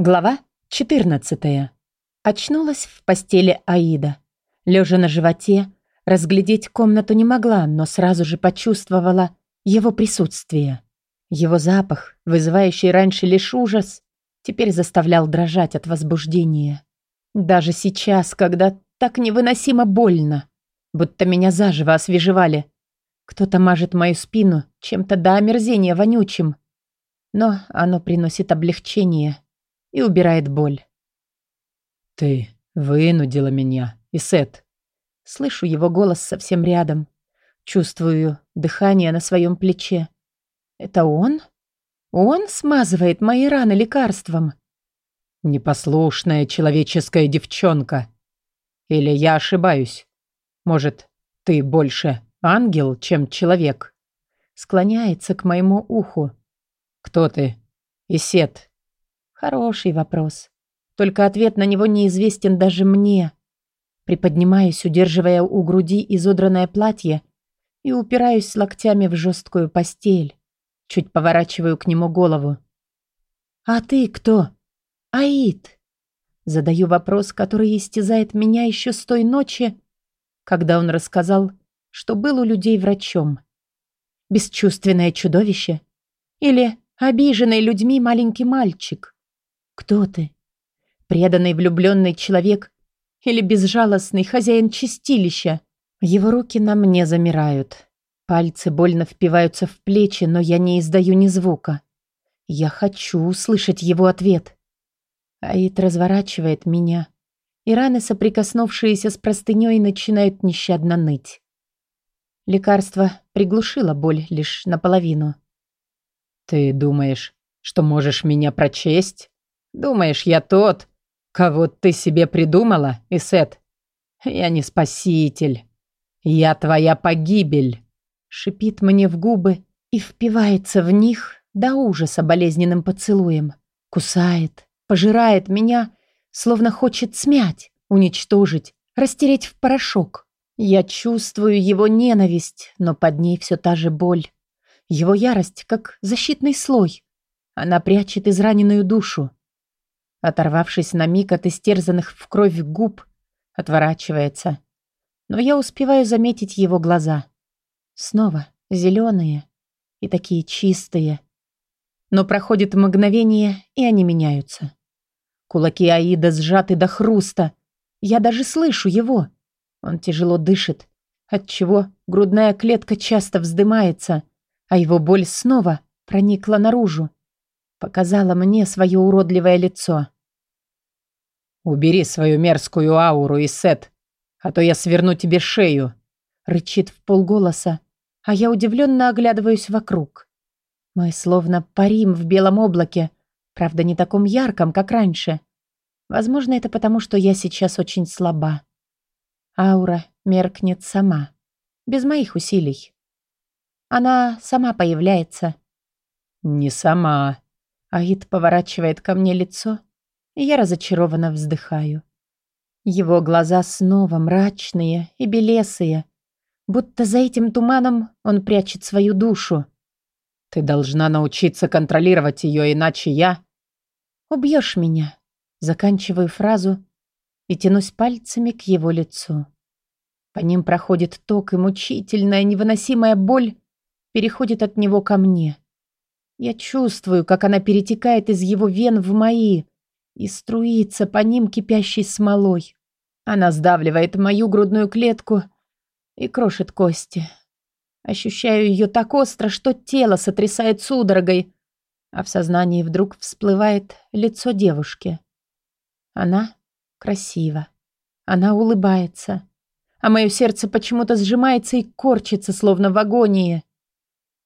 Глава 14. Очнулась в постели Аида. Лежа на животе, разглядеть комнату не могла, но сразу же почувствовала его присутствие. Его запах, вызывающий раньше лишь ужас, теперь заставлял дрожать от возбуждения. Даже сейчас, когда так невыносимо больно, будто меня заживо освежевали. Кто-то мажет мою спину чем-то до омерзения вонючим, но оно приносит облегчение и убирает боль. «Ты вынудила меня, Исет». Слышу его голос совсем рядом. Чувствую дыхание на своем плече. Это он? Он смазывает мои раны лекарством. Непослушная человеческая девчонка. Или я ошибаюсь? Может, ты больше ангел, чем человек? Склоняется к моему уху. Кто ты? Исет. Хороший вопрос. Только ответ на него неизвестен даже мне. Приподнимаюсь, удерживая у груди изодранное платье, и упираюсь локтями в жесткую постель. Чуть поворачиваю к нему голову. «А ты кто?» «Аид!» Задаю вопрос, который истязает меня еще с той ночи, когда он рассказал, что был у людей врачом. Бесчувственное чудовище? Или обиженный людьми маленький мальчик? Кто ты? Преданный влюбленный человек или безжалостный хозяин чистилища? Его руки на мне замирают. Пальцы больно впиваются в плечи, но я не издаю ни звука. Я хочу услышать его ответ. Аид разворачивает меня, и раны, соприкоснувшиеся с простыней, начинают нещадно ныть. Лекарство приглушило боль лишь наполовину. «Ты думаешь, что можешь меня прочесть?» Думаешь, я тот, кого ты себе придумала, Исет? Я не спаситель. Я твоя погибель. Шипит мне в губы и впивается в них до ужаса болезненным поцелуем. Кусает, пожирает меня, словно хочет смять, уничтожить, растереть в порошок. Я чувствую его ненависть, но под ней все та же боль. Его ярость, как защитный слой. Она прячет израненную душу. Оторвавшись на миг от истерзанных в кровь губ, отворачивается. Но я успеваю заметить его глаза. Снова зеленые и такие чистые. Но проходит мгновение, и они меняются. Кулаки Аида сжаты до хруста. Я даже слышу его. Он тяжело дышит, отчего грудная клетка часто вздымается, а его боль снова проникла наружу. Показала мне свое уродливое лицо. «Убери свою мерзкую ауру, Исет, а то я сверну тебе шею», рычит в полголоса, а я удивленно оглядываюсь вокруг. Мы словно парим в белом облаке, правда, не таком ярком, как раньше. Возможно, это потому, что я сейчас очень слаба. Аура меркнет сама, без моих усилий. Она сама появляется. «Не сама», Аид поворачивает ко мне лицо, и я разочарованно вздыхаю. Его глаза снова мрачные и белесые, будто за этим туманом он прячет свою душу. «Ты должна научиться контролировать ее, иначе я...» «Убьешь меня», заканчиваю фразу и тянусь пальцами к его лицу. По ним проходит ток, и мучительная, невыносимая боль переходит от него ко мне. Я чувствую, как она перетекает из его вен в мои и струится по ним кипящей смолой. Она сдавливает мою грудную клетку и крошит кости. Ощущаю ее так остро, что тело сотрясает судорогой, а в сознании вдруг всплывает лицо девушки. Она красива. Она улыбается. А мое сердце почему-то сжимается и корчится, словно в агонии.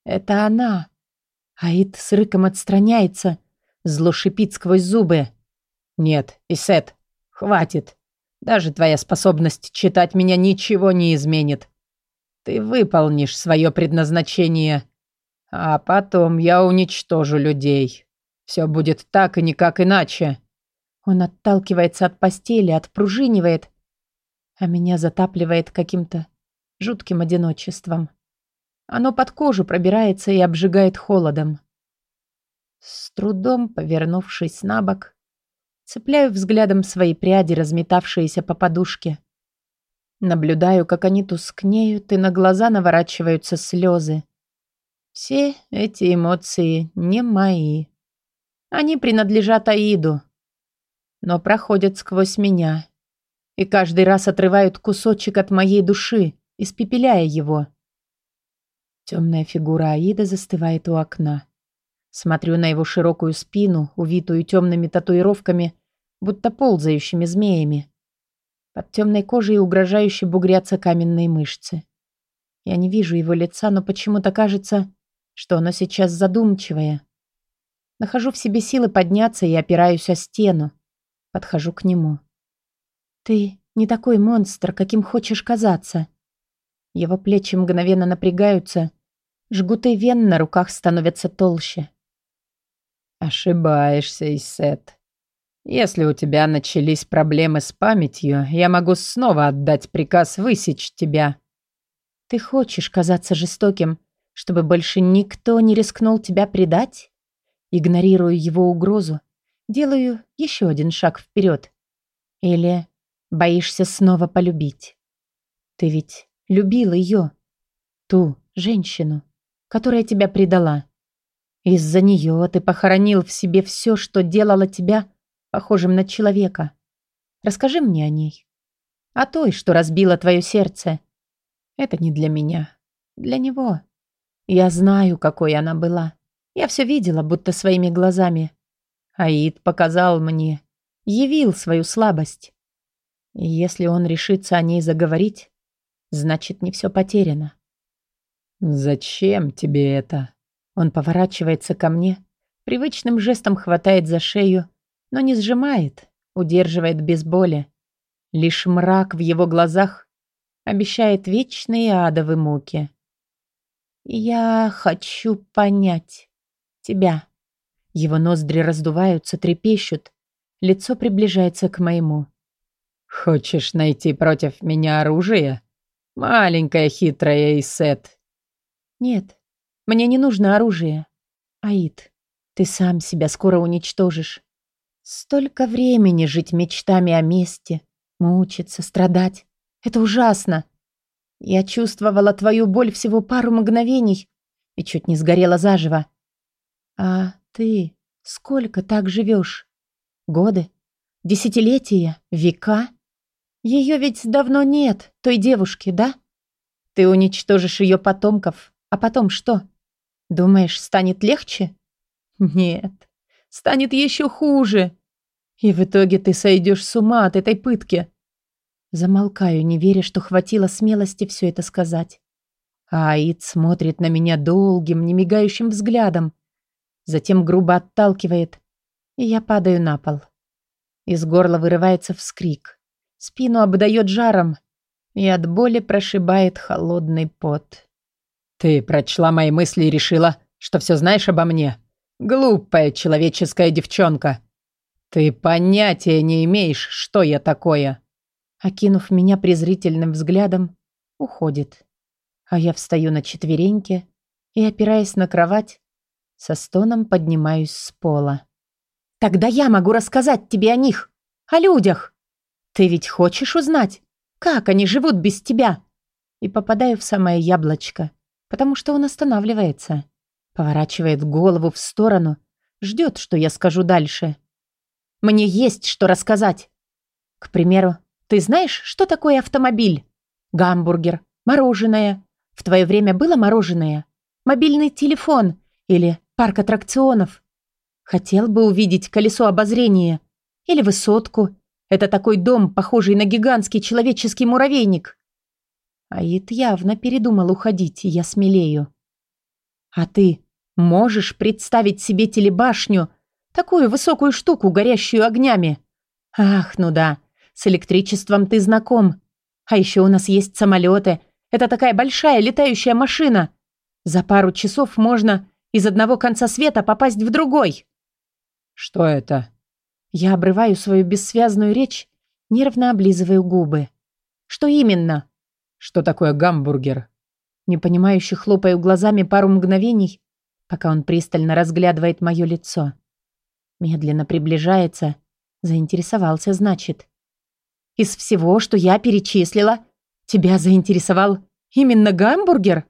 Это она. Аид с рыком отстраняется, зло шипит сквозь зубы. «Нет, Исет, хватит. Даже твоя способность читать меня ничего не изменит. Ты выполнишь свое предназначение, а потом я уничтожу людей. Все будет так и никак иначе». Он отталкивается от постели, отпружинивает, а меня затапливает каким-то жутким одиночеством. Оно под кожу пробирается и обжигает холодом. С трудом повернувшись на бок, Цепляю взглядом свои пряди, разметавшиеся по подушке. Наблюдаю, как они тускнеют, и на глаза наворачиваются слезы. Все эти эмоции не мои. Они принадлежат Аиду, но проходят сквозь меня и каждый раз отрывают кусочек от моей души, испепеляя его. Темная фигура Аида застывает у окна. Смотрю на его широкую спину, увитую темными татуировками, будто ползающими змеями. Под темной кожей угрожающе бугрятся каменные мышцы. Я не вижу его лица, но почему-то кажется, что оно сейчас задумчивое. Нахожу в себе силы подняться и опираюсь о стену. Подхожу к нему. «Ты не такой монстр, каким хочешь казаться». Его плечи мгновенно напрягаются, жгуты вен на руках становятся толще. «Ошибаешься, Исет. Если у тебя начались проблемы с памятью, я могу снова отдать приказ высечь тебя». «Ты хочешь казаться жестоким, чтобы больше никто не рискнул тебя предать?» Игнорирую его угрозу, делаю еще один шаг вперед. «Или боишься снова полюбить? Ты ведь любил ее, ту женщину, которая тебя предала». Из-за нее ты похоронил в себе все, что делало тебя похожим на человека. Расскажи мне о ней. О той, что разбила твое сердце. Это не для меня. Для него. Я знаю, какой она была. Я все видела, будто своими глазами. Аид показал мне, явил свою слабость. И если он решится о ней заговорить, значит, не все потеряно. «Зачем тебе это?» Он поворачивается ко мне, привычным жестом хватает за шею, но не сжимает, удерживает без боли. Лишь мрак в его глазах обещает вечные адовые муки. «Я хочу понять тебя». Его ноздри раздуваются, трепещут, лицо приближается к моему. «Хочешь найти против меня оружие? Маленькая хитрая Исет?» «Нет, мне не нужно оружие. Аид, ты сам себя скоро уничтожишь. Столько времени жить мечтами о мести, мучиться, страдать. Это ужасно. Я чувствовала твою боль всего пару мгновений и чуть не сгорела заживо. А ты сколько так живешь? Годы? Десятилетия? Века? Ее ведь давно нет, той девушки, да? Ты уничтожишь ее потомков, а потом что? Думаешь, станет легче? Нет, станет еще хуже. И в итоге ты сойдешь с ума от этой пытки. Замолкаю, не веря, что хватило смелости все это сказать. А Аид смотрит на меня долгим, немигающим взглядом. Затем грубо отталкивает, и я падаю на пол. Из горла вырывается вскрик. Спину обдает жаром, и от боли прошибает холодный пот. «Ты прочла мои мысли и решила, что все знаешь обо мне? Глупая человеческая девчонка. Ты понятия не имеешь, что я такое». Окинув меня презрительным взглядом, уходит. А я встаю на четвереньки и, опираясь на кровать, со стоном поднимаюсь с пола. «Тогда я могу рассказать тебе о них, о людях. Ты ведь хочешь узнать, как они живут без тебя?» И попадаю в самое яблочко потому что он останавливается, поворачивает голову в сторону, ждет, что я скажу дальше. Мне есть что рассказать. К примеру, ты знаешь, что такое автомобиль? Гамбургер, мороженое. В твое время было мороженое? Мобильный телефон или парк аттракционов? Хотел бы увидеть колесо обозрения или высотку. Это такой дом, похожий на гигантский человеческий муравейник. Аид явно передумал уходить, и я смелею. «А ты можешь представить себе телебашню, такую высокую штуку, горящую огнями?» «Ах, ну да, с электричеством ты знаком. А еще у нас есть самолеты. Это такая большая летающая машина. За пару часов можно из одного конца света попасть в другой». «Что это?» Я обрываю свою бессвязную речь, нервно облизываю губы. «Что именно?» Что такое гамбургер? Непонимающе хлопаю глазами пару мгновений, пока он пристально разглядывает мое лицо. Медленно приближается, Заинтересовался, значит. Из всего, что я перечислила, тебя заинтересовал именно гамбургер?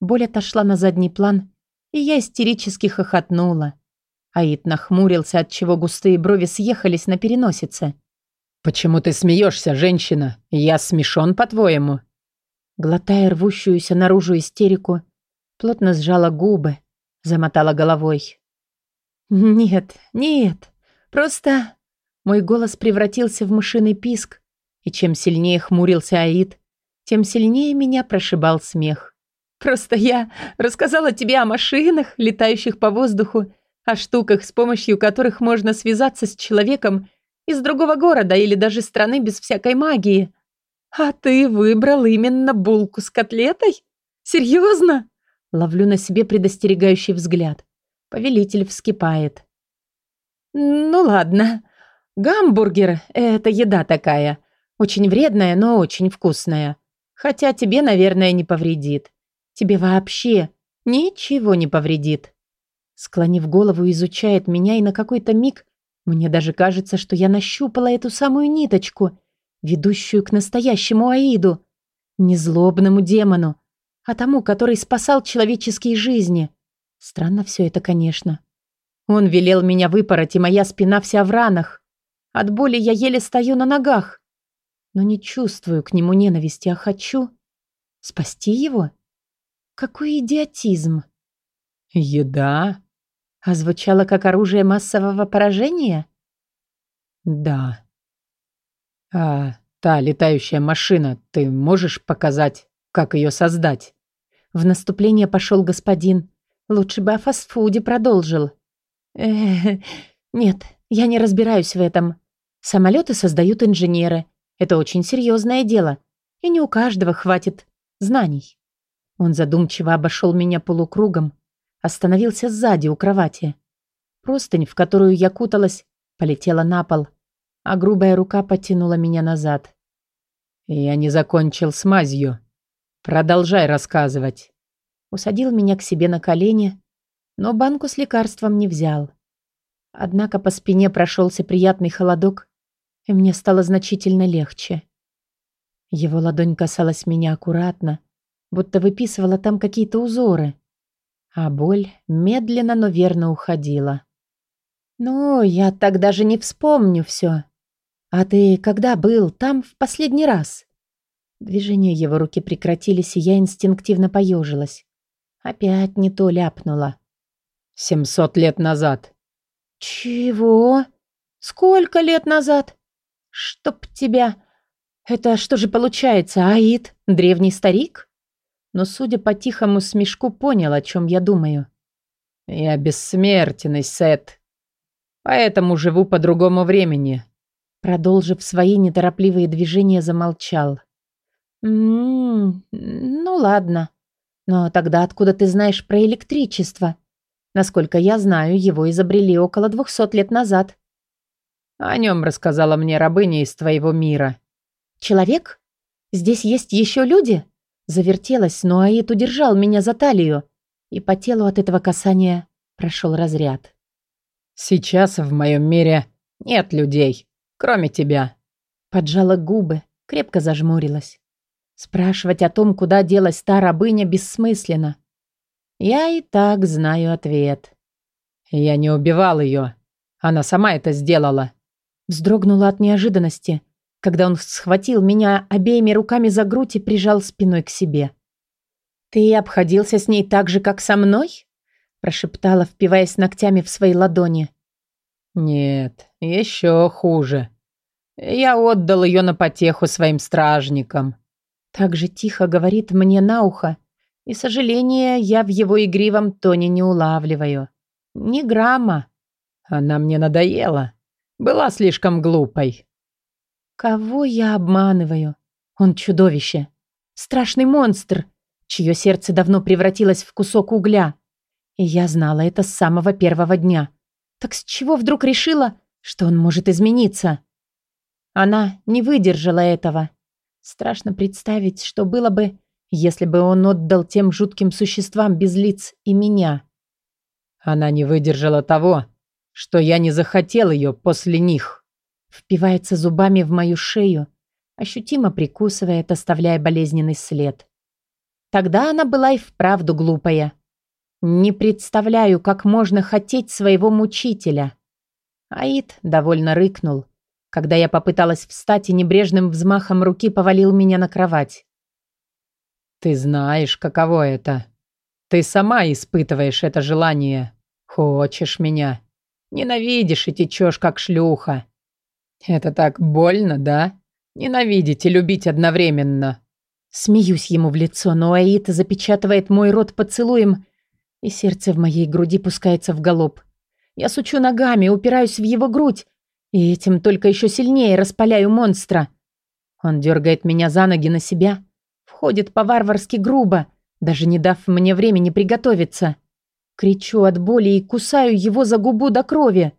Боль отошла на задний план, и я истерически хохотнула. Аид нахмурился, отчего густые брови съехались на переносице. «Почему ты смеешься, женщина? Я смешон, по-твоему?» Глотая рвущуюся наружу истерику, плотно сжала губы, замотала головой. «Нет, нет, просто...» Мой голос превратился в мышиный писк, и чем сильнее хмурился Аид, тем сильнее меня прошибал смех. «Просто я рассказала тебе о машинах, летающих по воздуху, о штуках, с помощью которых можно связаться с человеком из другого города или даже страны без всякой магии. А ты выбрал именно булку с котлетой? Серьезно?» Ловлю на себе предостерегающий взгляд. Повелитель вскипает. «Ну ладно. Гамбургер — это еда такая. Очень вредная, но очень вкусная. Хотя тебе, наверное, не повредит. Тебе вообще ничего не повредит». Склонив голову, изучает меня, и на какой-то миг мне даже кажется, что я нащупала эту самую ниточку, ведущую к настоящему Аиду, не злобному демону, а тому, который спасал человеческие жизни. Странно все это, конечно. Он велел меня выпороть, и моя спина вся в ранах. От боли я еле стою на ногах. Но не чувствую к нему ненависти, а хочу спасти его. Какой идиотизм. Еда? А звучало как оружие массового поражения? Да. А та летающая машина, ты можешь показать, как ее создать? В наступление пошел господин. Лучше бы о фастфуде продолжил. Нет, я не разбираюсь в этом. Самолеты создают инженеры. Это очень серьезное дело. И не у каждого хватит знаний. Он задумчиво обошел меня полукругом, остановился сзади у кровати. Простынь, в которую я куталась, полетела на пол, а грубая рука потянула меня назад. «Я не закончил с мазью. Продолжай рассказывать». Усадил меня к себе на колени, но банку с лекарством не взял. Однако по спине прошелся приятный холодок, и мне стало значительно легче. Его ладонь касалась меня аккуратно, будто выписывала там какие-то узоры а боль медленно, но верно уходила. «Ну, я так даже не вспомню все. А ты когда был там в последний раз?» Движения его руки прекратились, и я инстинктивно поежилась. Опять не то ляпнула. «Семьсот лет назад». «Чего? Сколько лет назад? Чтоб тебя... Это что же получается, Аид, древний старик?» Но, судя по тихому смешку, понял, о чем я думаю. «Я бессмертный, Сет. Поэтому живу по другому времени». Продолжив свои неторопливые движения, замолчал. «М-м, ну ладно. Но тогда откуда ты знаешь про электричество? Насколько я знаю, его изобрели около двухсот лет назад». О нем рассказала мне рабыня из твоего мира. «Человек? Здесь есть еще люди?» Завертелась, но Аид удержал меня за талию, и по телу от этого касания прошел разряд. «Сейчас в моем мире нет людей, кроме тебя». Поджала губы, крепко зажмурилась. Спрашивать о том, куда делась та рабыня, бессмысленно. Я и так знаю ответ. «Я не убивал ее. Она сама это сделала». Вздрогнула от неожиданности, когда он схватил меня обеими руками за грудь и прижал спиной к себе. «Ты обходился с ней так же, как со мной?» прошептала, впиваясь ногтями в свои ладони. «Нет, еще хуже. Я отдал ее на потеху своим стражникам». Так же тихо говорит мне на ухо, и сожаления я в его игривом тоне не улавливаю. Ни грамма. Она мне надоела. Была слишком глупой. Кого я обманываю? Он чудовище. Страшный монстр, чье сердце давно превратилось в кусок угля. И я знала это с самого первого дня. Так с чего вдруг решила, что он может измениться? Она не выдержала этого. Страшно представить, что было бы, если бы он отдал тем жутким существам без лиц и меня. Она не выдержала того, что я не захотел ее после них. Впивается зубами в мою шею, ощутимо прикусывает, оставляя болезненный след. Тогда она была и вправду глупая. Не представляю, как можно хотеть своего мучителя. Аид довольно рыкнул, когда я попыталась встать и небрежным взмахом руки повалил меня на кровать. «Ты знаешь, каково это. Ты сама испытываешь это желание. Хочешь меня. Ненавидишь и течешь, как шлюха. Это так больно, да? Ненавидеть и любить одновременно». Смеюсь ему в лицо, но Аид запечатывает мой рот поцелуем, и сердце в моей груди пускается в галоп. Я сучу ногами, упираюсь в его грудь, и этим только еще сильнее распаляю монстра. Он дергает меня за ноги на себя, входит по-варварски грубо, даже не дав мне времени приготовиться. Кричу от боли и кусаю его за губу до крови.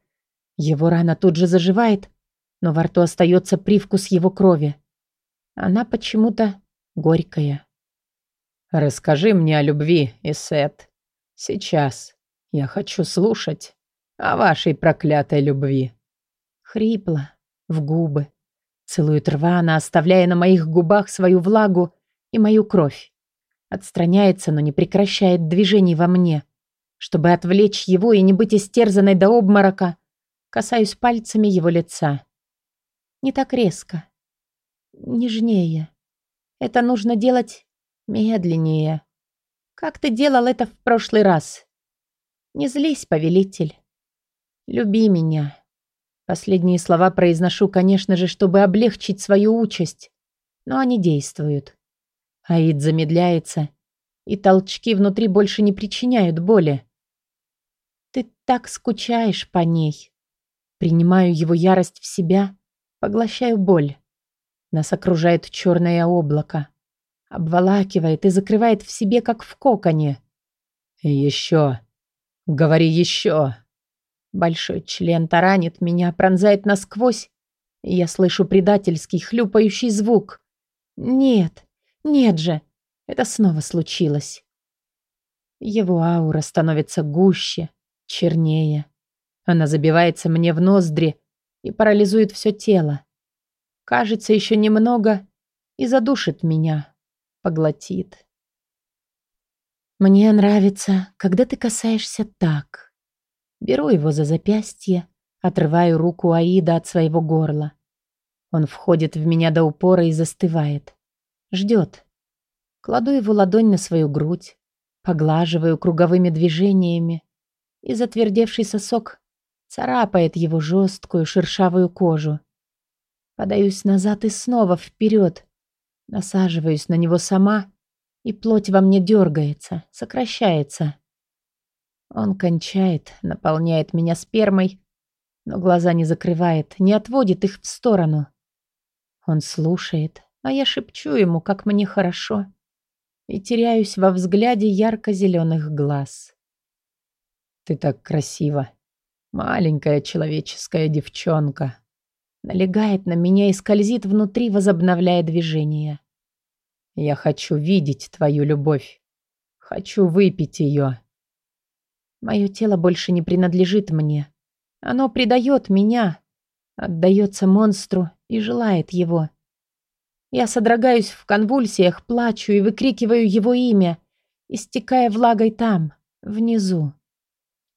Его рана тут же заживает, но во рту остается привкус его крови. Она почему-то горькая. «Расскажи мне о любви, Исет. Сейчас. Я хочу слушать о вашей проклятой любви». Хрипло, в губы. Целует рвано, оставляя на моих губах свою влагу и мою кровь. Отстраняется, но не прекращает движений во мне. Чтобы отвлечь его и не быть истерзанной до обморока, касаюсь пальцами его лица. Не так резко. Нежнее. Это нужно делать медленнее. Как ты делал это в прошлый раз? Не злись, повелитель. Люби меня. Последние слова произношу, конечно же, чтобы облегчить свою участь, но они действуют. Аид замедляется, и толчки внутри больше не причиняют боли. Ты так скучаешь по ней. Принимаю его ярость в себя, поглощаю боль. Нас окружает черное облако. Обволакивает и закрывает в себе, как в коконе. «Еще! Говори еще!» Большой член таранит меня, пронзает насквозь, я слышу предательский хлюпающий звук. Нет, нет же, это снова случилось. Его аура становится гуще, чернее. Она забивается мне в ноздри и парализует все тело. Кажется, еще немного и задушит меня, поглотит. Мне нравится, когда ты касаешься так. Беру его за запястье, отрываю руку Аида от своего горла. Он входит в меня до упора и застывает. Ждет. Кладу его ладонь на свою грудь, поглаживаю круговыми движениями, и затвердевший сосок царапает его жесткую шершавую кожу. Подаюсь назад и снова вперед, насаживаюсь на него сама, и плоть во мне дергается, сокращается. Он кончает, наполняет меня спермой, но глаза не закрывает, не отводит их в сторону. Он слушает, а я шепчу ему, как мне хорошо, и теряюсь во взгляде ярко-зеленых глаз. «Ты так красива, маленькая человеческая девчонка», налегает на меня и скользит внутри, возобновляя движение. «Я хочу видеть твою любовь, хочу выпить ее». Мое тело больше не принадлежит мне. Оно предает меня, отдается монстру и желает его. Я содрогаюсь в конвульсиях, плачу и выкрикиваю его имя, истекая влагой там, внизу.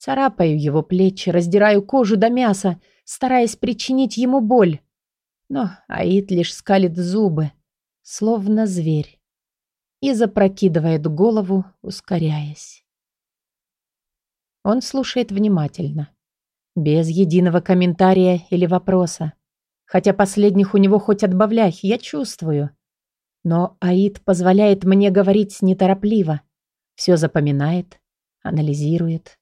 Царапаю его плечи, раздираю кожу до мяса, стараясь причинить ему боль. Но Аид лишь скалит зубы, словно зверь, и запрокидывает голову, ускоряясь. Он слушает внимательно. Без единого комментария или вопроса. Хотя последних у него хоть отбавляй, я чувствую. Но Аид позволяет мне говорить неторопливо. Все запоминает, анализирует.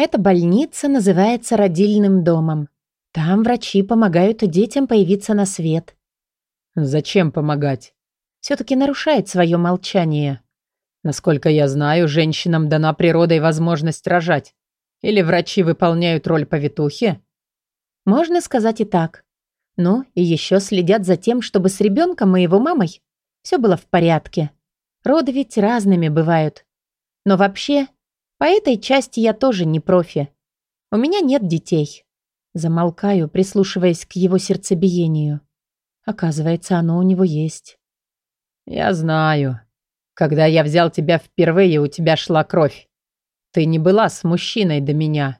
Эта больница называется родильным домом. Там врачи помогают детям появиться на свет. Зачем помогать? Все-таки нарушает свое молчание. Насколько я знаю, женщинам дана природой возможность рожать. Или врачи выполняют роль повитухи? Можно сказать и так. Ну, и еще следят за тем, чтобы с ребенком и его мамой все было в порядке. Роды ведь разными бывают. Но вообще, по этой части я тоже не профи. У меня нет детей. Замолкаю, прислушиваясь к его сердцебиению. Оказывается, оно у него есть. «Я знаю. Когда я взял тебя впервые, у тебя шла кровь. Ты не была с мужчиной до меня».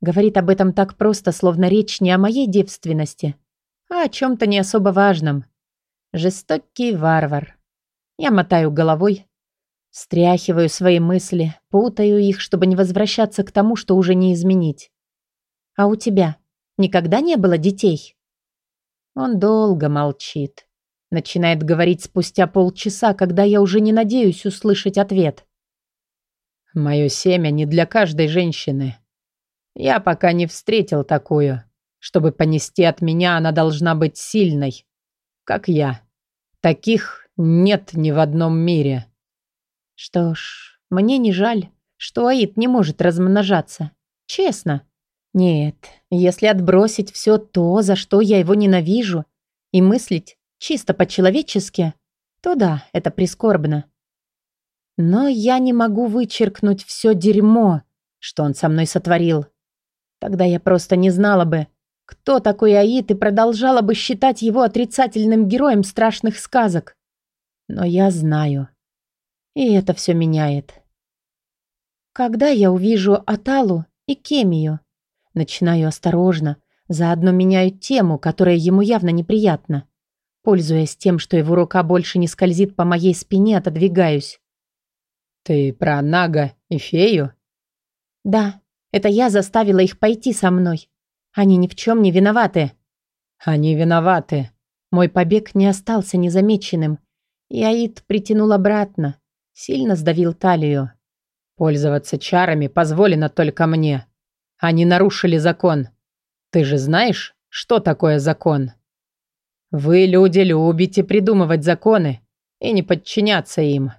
Говорит об этом так просто, словно речь не о моей девственности, а о чем-то не особо важном. Жестокий варвар. Я мотаю головой, стряхиваю свои мысли, путаю их, чтобы не возвращаться к тому, что уже не изменить. «А у тебя никогда не было детей?» Он долго молчит. Начинает говорить спустя полчаса, когда я уже не надеюсь услышать ответ. «Мое семя не для каждой женщины. Я пока не встретил такую. Чтобы понести от меня, она должна быть сильной, как я. Таких нет ни в одном мире». Что ж, мне не жаль, что Аид не может размножаться. Честно. Нет, если отбросить все то, за что я его ненавижу, и мыслить чисто по-человечески, то да, это прискорбно. Но я не могу вычеркнуть все дерьмо, что он со мной сотворил. Тогда я просто не знала бы, кто такой Аид, и продолжала бы считать его отрицательным героем страшных сказок. Но я знаю. И это все меняет. Когда я увижу Аталу и Кемию, начинаю осторожно, заодно меняю тему, которая ему явно неприятна. Пользуясь тем, что его рука больше не скользит по моей спине, отодвигаюсь. «Ты про Нага и фею?» «Да, это я заставила их пойти со мной. Они ни в чем не виноваты». «Они виноваты». Мой побег не остался незамеченным. И Аид притянул обратно, сильно сдавил талию. «Пользоваться чарами позволено только мне. Они нарушили закон. Ты же знаешь, что такое закон?» Вы, люди, любите придумывать законы и не подчиняться им.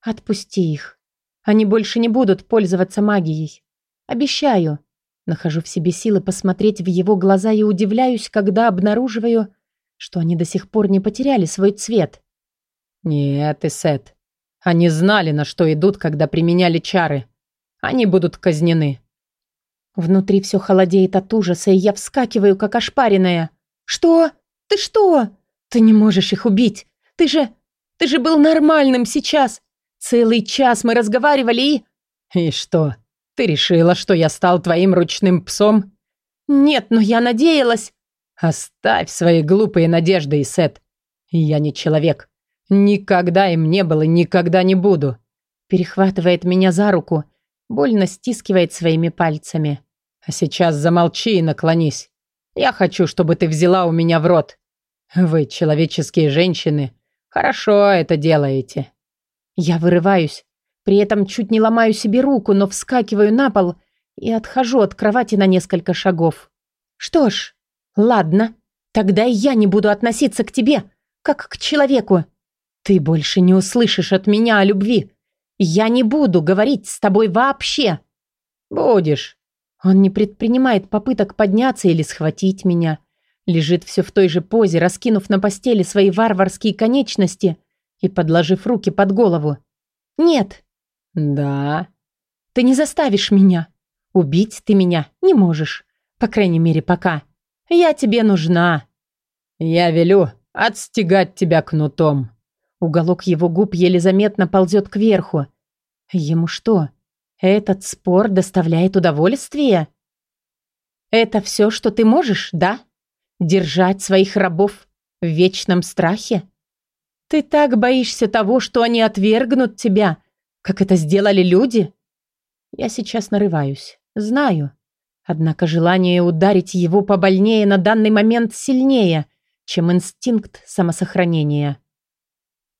Отпусти их. Они больше не будут пользоваться магией. Обещаю. Нахожу в себе силы посмотреть в его глаза и удивляюсь, когда обнаруживаю, что они до сих пор не потеряли свой цвет. Нет, Исет. Они знали, на что идут, когда применяли чары. Они будут казнены. Внутри все холодеет от ужаса, и я вскакиваю, как ошпаренная. «Что?» Ты что? Ты не можешь их убить. Ты же... Ты же был нормальным сейчас. Целый час мы разговаривали и... И что? Ты решила, что я стал твоим ручным псом? Нет, но я надеялась. Оставь свои глупые надежды, Исет. Я не человек. Никогда им не был и никогда не буду. Перехватывает меня за руку, больно стискивает своими пальцами. А сейчас замолчи и наклонись. Я хочу, чтобы ты взяла у меня в рот. Вы, человеческие женщины, хорошо это делаете. Я вырываюсь, при этом чуть не ломаю себе руку, но вскакиваю на пол и отхожу от кровати на несколько шагов. Что ж, ладно, тогда и я не буду относиться к тебе, как к человеку. Ты больше не услышишь от меня о любви. Я не буду говорить с тобой вообще. Будешь. Он не предпринимает попыток подняться или схватить меня. Лежит все в той же позе, раскинув на постели свои варварские конечности и подложив руки под голову. «Нет». «Да». «Ты не заставишь меня. Убить ты меня не можешь. По крайней мере, пока. Я тебе нужна». «Я велю отстегать тебя кнутом». Уголок его губ еле заметно ползет кверху. Ему что, этот спор доставляет удовольствие? Это все, что ты можешь, да? Держать своих рабов в вечном страхе? Ты так боишься того, что они отвергнут тебя, как это сделали люди? Я сейчас нарываюсь, знаю. Однако желание ударить его побольнее на данный момент сильнее, чем инстинкт самосохранения.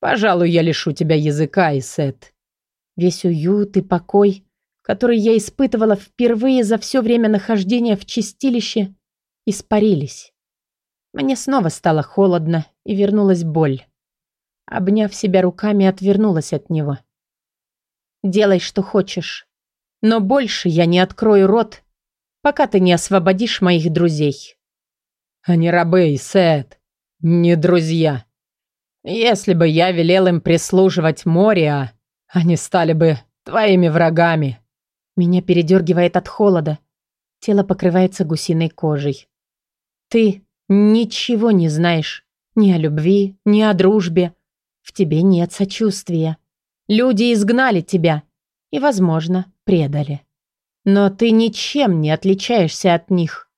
«Пожалуй, я лишу тебя языка, Исет». Весь уют и покой который я испытывала впервые за все время нахождения в чистилище, испарились. Мне снова стало холодно и вернулась боль. Обняв себя руками, отвернулась от него. «Делай, что хочешь. Но больше я не открою рот, пока ты не освободишь моих друзей». «Они рабы, Сет, не друзья. Если бы я велел им прислуживать Мориа, они стали бы твоими врагами». Меня передергивает от холода. Тело покрывается гусиной кожей. Ты ничего не знаешь. Ни о любви, ни о дружбе. В тебе нет сочувствия. Люди изгнали тебя и, возможно, предали. Но ты ничем не отличаешься от них.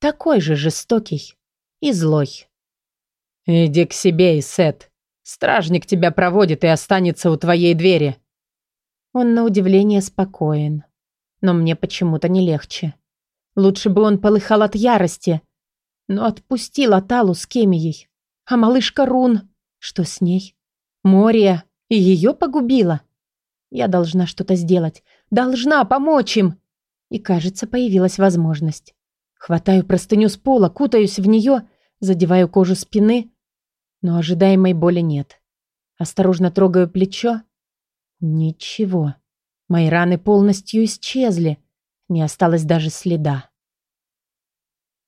Такой же жестокий и злой. «Иди к себе, Исет. Стражник тебя проводит и останется у твоей двери». Он на удивление спокоен. Но мне почему-то не легче. Лучше бы он полыхал от ярости, но отпустил Аталу с Кемией. А малышка Рун, что с ней? Мория и ее погубила. Я должна что-то сделать, должна помочь им. И, кажется, появилась возможность. Хватаю простыню с пола, кутаюсь в нее, задеваю кожу спины, но ожидаемой боли нет. Осторожно трогаю плечо. Ничего. Мои раны полностью исчезли. Не осталось даже следа.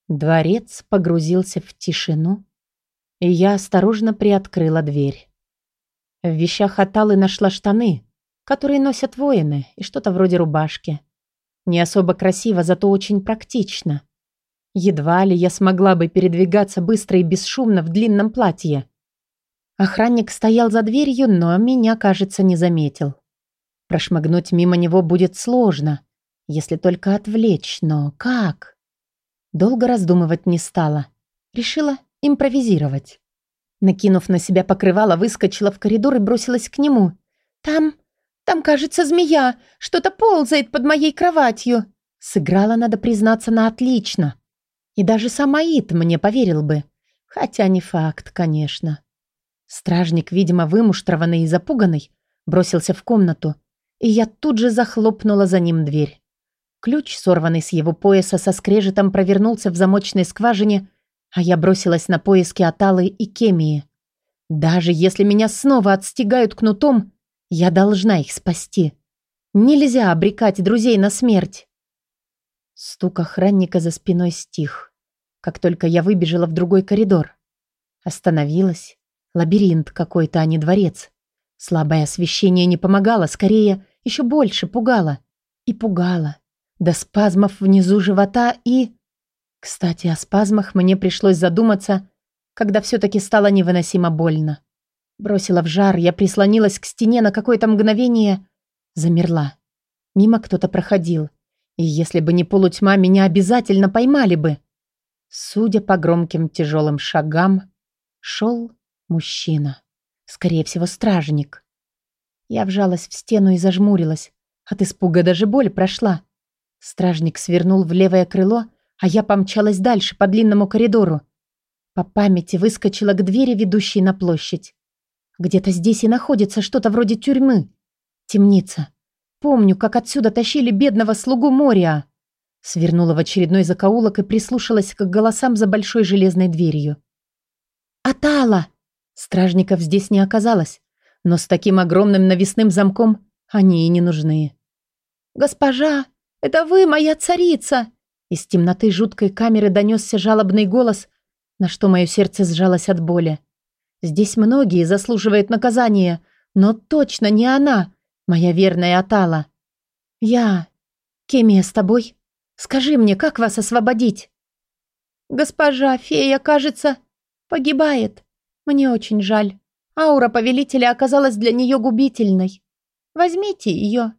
Дворец погрузился в тишину, и я осторожно приоткрыла дверь. В вещах Аталы нашла штаны, которые носят воины, и что-то вроде рубашки. Не особо красиво, зато очень практично. Едва ли я смогла бы передвигаться быстро и бесшумно в длинном платье. Охранник стоял за дверью, но меня, кажется, не заметил. Прошмыгнуть мимо него будет сложно, если только отвлечь, но как? Долго раздумывать не стала. Решила импровизировать. Накинув на себя покрывало, выскочила в коридор и бросилась к нему. «Там, там, кажется, змея. Что-то ползает под моей кроватью». Сыграла, надо признаться, на отлично. И даже Самаид мне поверил бы. Хотя не факт, конечно. Стражник, видимо, вымуштрованный и запуганный, бросился в комнату, и я тут же захлопнула за ним дверь. Ключ, сорванный с его пояса, со скрежетом провернулся в замочной скважине, а я бросилась на поиски Аталы и Кемии. Даже если меня снова отстигают кнутом, я должна их спасти. Нельзя обрекать друзей на смерть. Стук охранника за спиной стих, как только я выбежала в другой коридор. Остановилась. Лабиринт какой-то, а не дворец. Слабое освещение не помогало, скорее, еще больше пугало. И пугало. До спазмов внизу живота и... Кстати, о спазмах мне пришлось задуматься, когда все-таки стало невыносимо больно. Бросила в жар, я прислонилась к стене на какое-то мгновение, замерла. Мимо кто-то проходил. И если бы не полутьма, меня обязательно поймали бы. Судя по громким тяжелым шагам, шел мужчина. Скорее всего, стражник. Я вжалась в стену и зажмурилась. От испуга даже боль прошла. Стражник свернул в левое крыло, а я помчалась дальше по длинному коридору. По памяти выскочила к двери, ведущей на площадь. Где-то здесь и находится что-то вроде тюрьмы. Темница. Помню, как отсюда тащили бедного слугу Мориа. Свернула в очередной закоулок и прислушалась к голосам за большой железной дверью. «Атала!» Стражников здесь не оказалось но с таким огромным навесным замком они и не нужны. «Госпожа, это вы, моя царица!» Из темноты жуткой камеры донесся жалобный голос, на что мое сердце сжалось от боли. Здесь многие заслуживают наказания, но точно не она, моя верная Атала. «Я... Кемия с тобой? Скажи мне, как вас освободить?» «Госпожа фея, кажется, погибает. Мне очень жаль. Аура повелителя оказалась для нее губительной. Возьмите ее.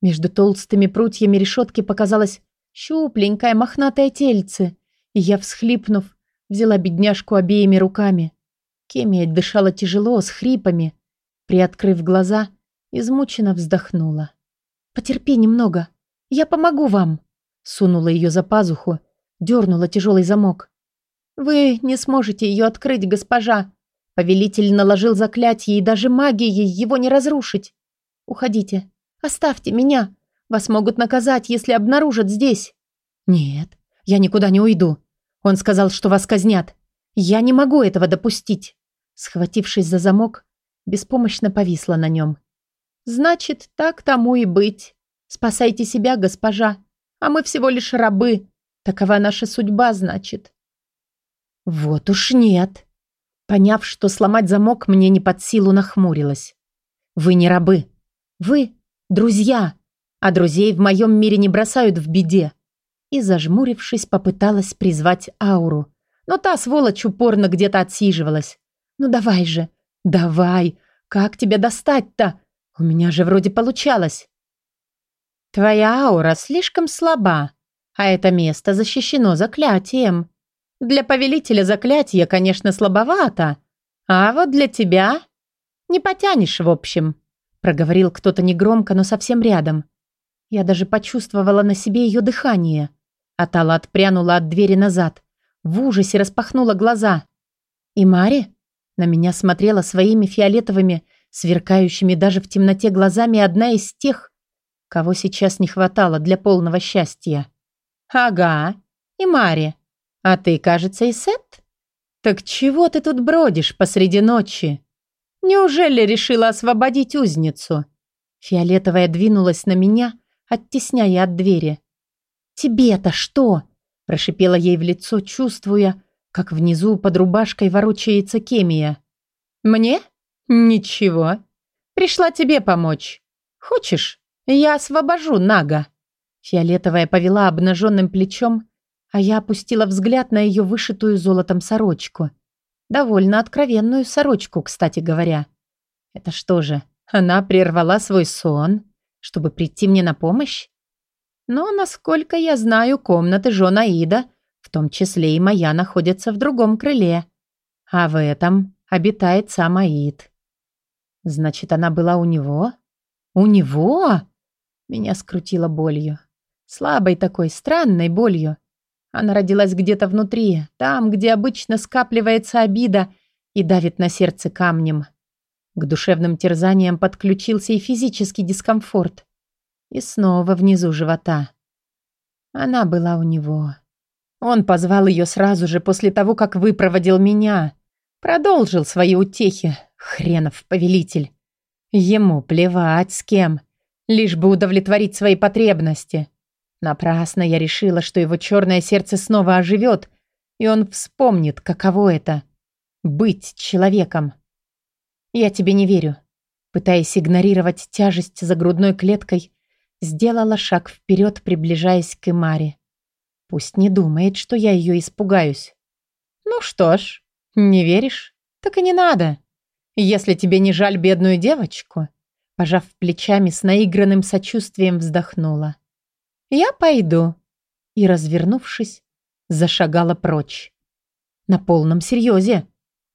Между толстыми прутьями решетки показалось щупленькое мохнатое тельце, и я, всхлипнув, взяла бедняжку обеими руками. Кемия дышала тяжело, с хрипами. Приоткрыв глаза, измученно вздохнула. «Потерпи немного, я помогу вам», сунула ее за пазуху, дернула тяжелый замок. «Вы не сможете ее открыть, госпожа. Повелитель наложил заклятие, и даже магией его не разрушить. Уходите. Оставьте меня. Вас могут наказать, если обнаружат здесь. Нет, я никуда не уйду. Он сказал, что вас казнят. Я не могу этого допустить. Схватившись за замок, беспомощно повисла на нем. Значит, так тому и быть. Спасайте себя, госпожа. А мы всего лишь рабы. Такова наша судьба, значит. Вот уж нет. Поняв, что сломать замок мне не под силу, нахмурилась. «Вы не рабы. Вы – друзья. А друзей в моем мире не бросают в беде. и, зажмурившись, попыталась призвать ауру. Но та сволочь упорно где-то отсиживалась. «Ну давай же, давай! Как тебя достать-то? У меня же вроде получалось!» «Твоя аура слишком слаба, а это место защищено заклятием. Для повелителя заклятие, конечно, слабовато, а вот для тебя не потянешь, в общем», проговорил кто-то негромко, но совсем рядом. Я даже почувствовала на себе ее дыхание. Атала отпрянула от двери назад. В ужасе распахнула глаза. И Мари на меня смотрела своими фиолетовыми, сверкающими даже в темноте глазами одна из тех, кого сейчас не хватало для полного счастья. «Ага, и Мари. А ты, кажется, и Сет? Так чего ты тут бродишь посреди ночи? Неужели решила освободить узницу?» Фиолетовая двинулась на меня, оттесняя от двери. «Тебе-то что?» – прошипела ей в лицо, чувствуя, как внизу под рубашкой ворочается Кемия. «Мне? Ничего. Пришла тебе помочь. Хочешь, я освобожу Нага?» Фиолетовая повела обнаженным плечом, а я опустила взгляд на ее вышитую золотом сорочку. Довольно откровенную сорочку, кстати говоря. Это что же, она прервала свой сон, чтобы прийти мне на помощь? Но, насколько я знаю, комнаты Жона Ида, в том числе и моя, находятся в другом крыле. А в этом обитает сам Аид. Значит, она была у него? У него? Меня скрутило болью. Слабой такой, странной болью. Она родилась где-то внутри, там, где обычно скапливается обида и давит на сердце камнем. К душевным терзаниям подключился и физический дискомфорт. И снова внизу живота. Она была у него. Он позвал ее сразу же после того, как выпроводил меня. Продолжил свои утехи. Хренов повелитель. Ему плевать с кем. Лишь бы удовлетворить свои потребности. Напрасно я решила, что его черное сердце снова оживет, и он вспомнит, каково это — быть человеком. Я тебе не верю. Пытаясь игнорировать тяжесть за грудной клеткой, сделала шаг вперед, приближаясь к Имаре. Пусть не думает, что я ее испугаюсь. Ну что ж, не веришь? Так и не надо. Если тебе не жаль бедную девочку, пожав плечами с наигранным сочувствием вздохнула. Я пойду. И, развернувшись, зашагала прочь. На полном серьезе.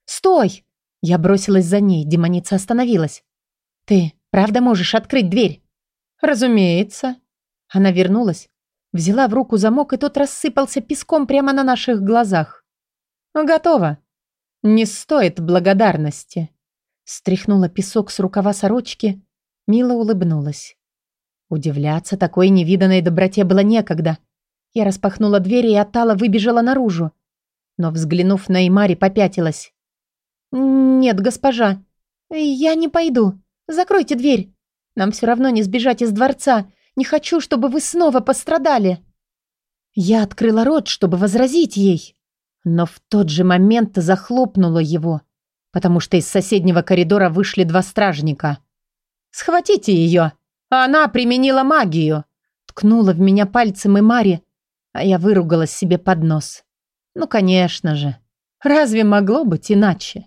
«Стой!» Я бросилась за ней, демоница остановилась. «Ты правда можешь открыть дверь?» «Разумеется». Она вернулась, взяла в руку замок, и тот рассыпался песком прямо на наших глазах. «Готово. Не стоит благодарности». Стряхнула песок с рукава сорочки, мило улыбнулась. Удивляться такой невиданной доброте было некогда. Я распахнула дверь, и Атала выбежала наружу. Но, взглянув на Имари, попятилась. «Нет, госпожа, я не пойду. Закройте дверь. Нам все равно не сбежать из дворца. Не хочу, чтобы вы снова пострадали». Я открыла рот, чтобы возразить ей, но в тот же момент захлопнула его, потому что из соседнего коридора вышли два стражника. «Схватите ее! Она применила магию!» Ткнула в меня пальцем и Мари, а я выругалась себе под нос. «Ну, конечно же. Разве могло быть иначе?»